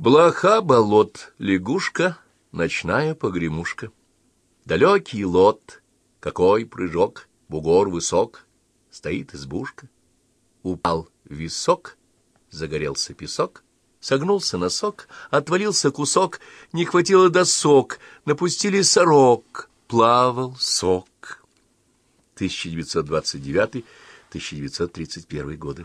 Блоха болот, лягушка, ночная погремушка. Далекий лот, какой прыжок, бугор высок, стоит избушка. Упал висок, загорелся песок, согнулся носок, отвалился кусок, не хватило досок, напустили сорок, плавал сок. 1929-1931 годы.